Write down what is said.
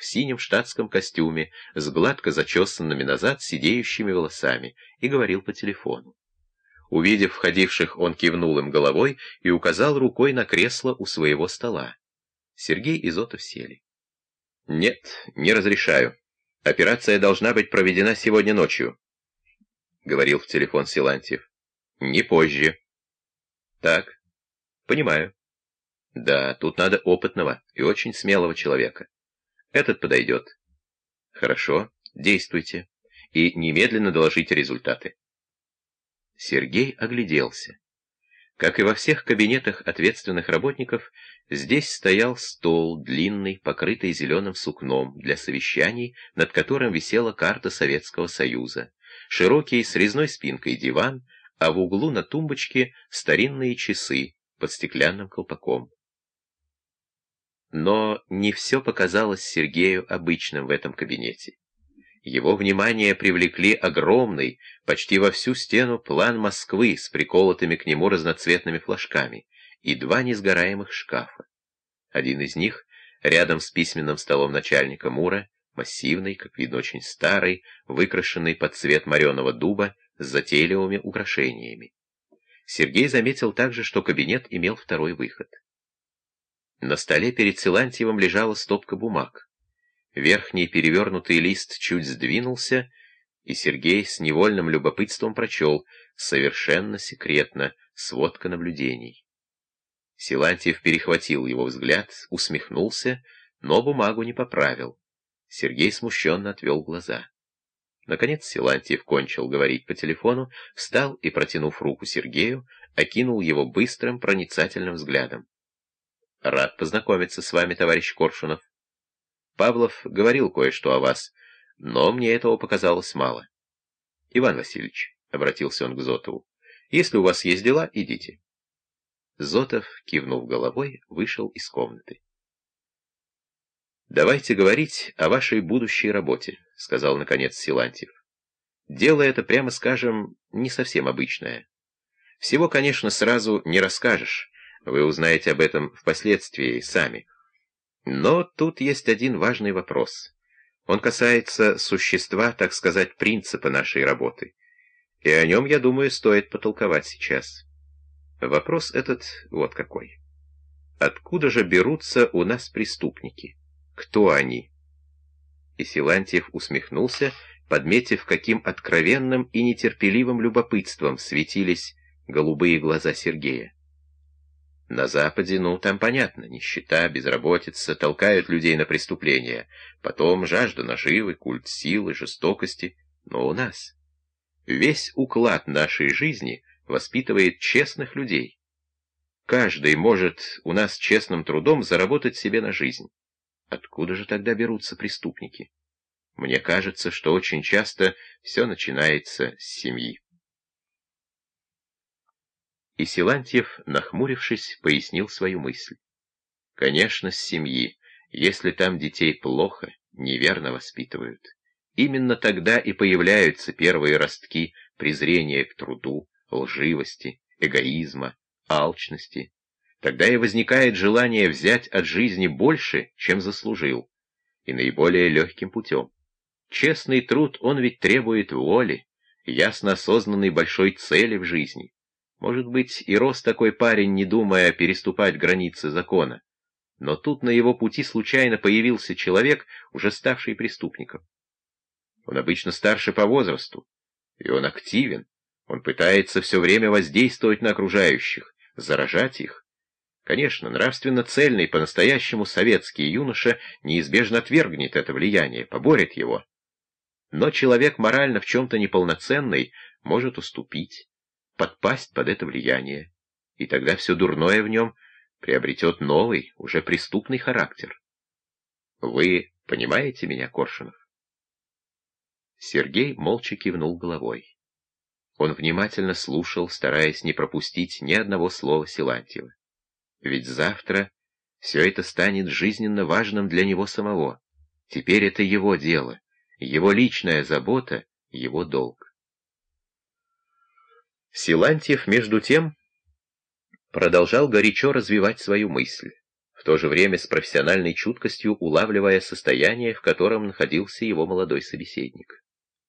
в синем штатском костюме, с гладко зачесанными назад сидеющими волосами, и говорил по телефону. Увидев входивших, он кивнул им головой и указал рукой на кресло у своего стола. Сергей и Зотов сели. «Нет, не разрешаю. Операция должна быть проведена сегодня ночью», — говорил в телефон Силантьев. «Не позже». «Так, понимаю». «Да, тут надо опытного и очень смелого человека. Этот подойдет». «Хорошо, действуйте. И немедленно доложите результаты». Сергей огляделся. Как и во всех кабинетах ответственных работников, здесь стоял стол, длинный, покрытый зеленым сукном, для совещаний, над которым висела карта Советского Союза, широкий с резной спинкой диван, а в углу на тумбочке старинные часы под стеклянным колпаком. Но не все показалось Сергею обычным в этом кабинете. Его внимание привлекли огромный, почти во всю стену план Москвы с приколотыми к нему разноцветными флажками и два несгораемых шкафа. Один из них, рядом с письменным столом начальника Мура, массивный, как видно, очень старый, выкрашенный под цвет мореного дуба с затейливыми украшениями. Сергей заметил также, что кабинет имел второй выход. На столе перед Силантьевым лежала стопка бумаг. Верхний перевернутый лист чуть сдвинулся, и Сергей с невольным любопытством прочел «Совершенно секретно. Сводка наблюдений». Силантьев перехватил его взгляд, усмехнулся, но бумагу не поправил. Сергей смущенно отвел глаза. Наконец Силантьев кончил говорить по телефону, встал и, протянув руку Сергею, окинул его быстрым проницательным взглядом. «Рад познакомиться с вами, товарищ Коршунов. Павлов говорил кое-что о вас, но мне этого показалось мало. Иван Васильевич, — обратился он к Зотову, — если у вас есть дела, идите. Зотов, кивнув головой, вышел из комнаты. «Давайте говорить о вашей будущей работе», — сказал, наконец, Силантьев. «Дело это, прямо скажем, не совсем обычное. Всего, конечно, сразу не расскажешь. Вы узнаете об этом впоследствии сами. Но тут есть один важный вопрос. Он касается существа, так сказать, принципа нашей работы. И о нем, я думаю, стоит потолковать сейчас. Вопрос этот вот какой. Откуда же берутся у нас преступники? Кто они? И Силантьев усмехнулся, подметив, каким откровенным и нетерпеливым любопытством светились голубые глаза Сергея. На Западе, ну, там понятно, нищета, безработица толкают людей на преступления, потом жажда наживы, культ силы, жестокости. Но у нас весь уклад нашей жизни воспитывает честных людей. Каждый может у нас честным трудом заработать себе на жизнь. Откуда же тогда берутся преступники? Мне кажется, что очень часто все начинается с семьи. И Силантьев, нахмурившись, пояснил свою мысль. Конечно, с семьи, если там детей плохо, неверно воспитывают. Именно тогда и появляются первые ростки презрения к труду, лживости, эгоизма, алчности. Тогда и возникает желание взять от жизни больше, чем заслужил, и наиболее легким путем. Честный труд, он ведь требует воли, ясно осознанной большой цели в жизни. Может быть, и рос такой парень, не думая переступать границы закона. Но тут на его пути случайно появился человек, уже ставший преступником. Он обычно старше по возрасту, и он активен. Он пытается все время воздействовать на окружающих, заражать их. Конечно, нравственно цельный, по-настоящему советский юноша неизбежно отвергнет это влияние, поборет его. Но человек морально в чем-то неполноценный может уступить подпасть под это влияние, и тогда все дурное в нем приобретет новый, уже преступный характер. Вы понимаете меня, Коршунов? Сергей молча кивнул головой. Он внимательно слушал, стараясь не пропустить ни одного слова Силантьева. Ведь завтра все это станет жизненно важным для него самого. Теперь это его дело, его личная забота, его долг. Силантьев, между тем, продолжал горячо развивать свою мысль. в то же время с профессиональной чуткостью улавливая состояние, в котором находился его молодой собеседник.